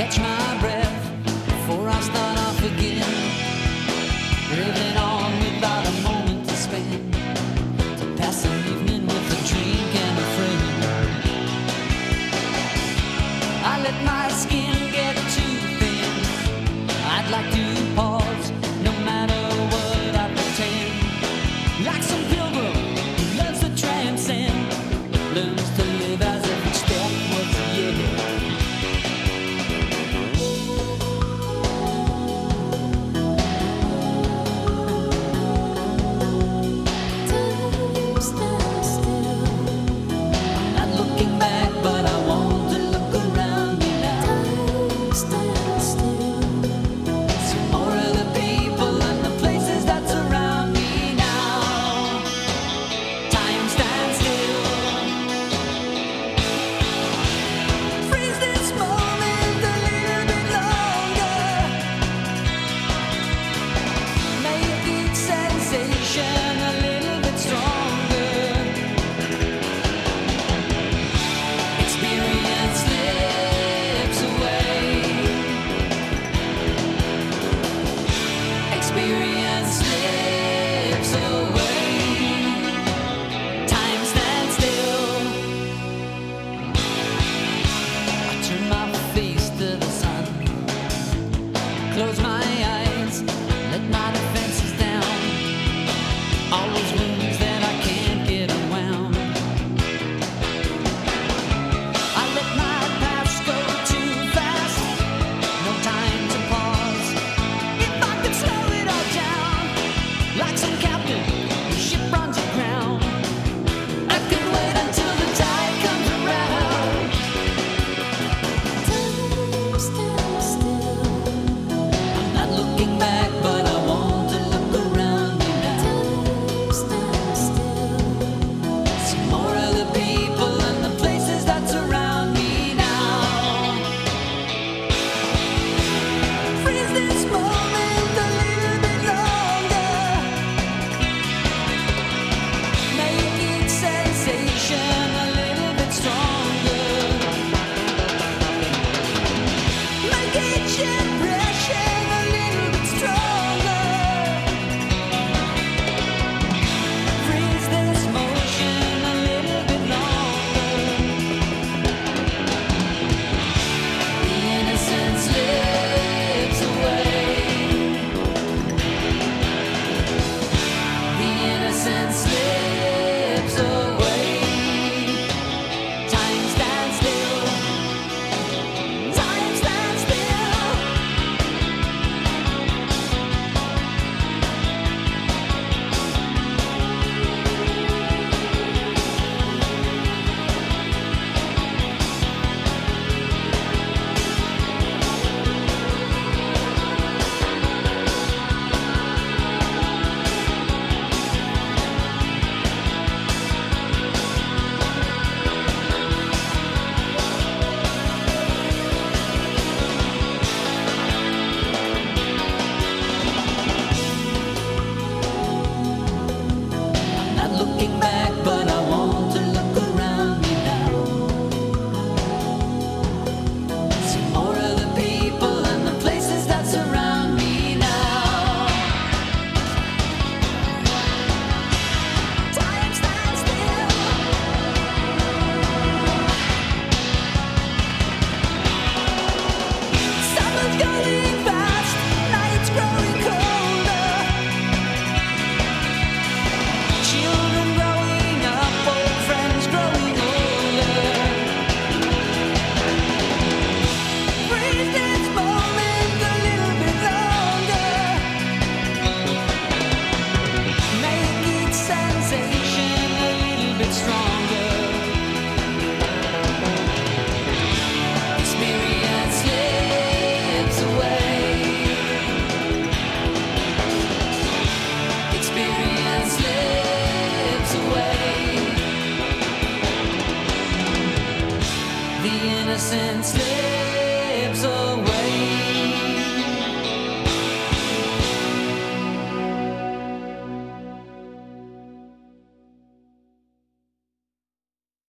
catch my breath before I start off again. Living on without a moment to spend. To pass an evening with a drink and a friend. I let my skin get too thin. I'd like to pause no matter what I pretend. Like some pilgrim who loves to transcend, learns reaching children. Since. lives.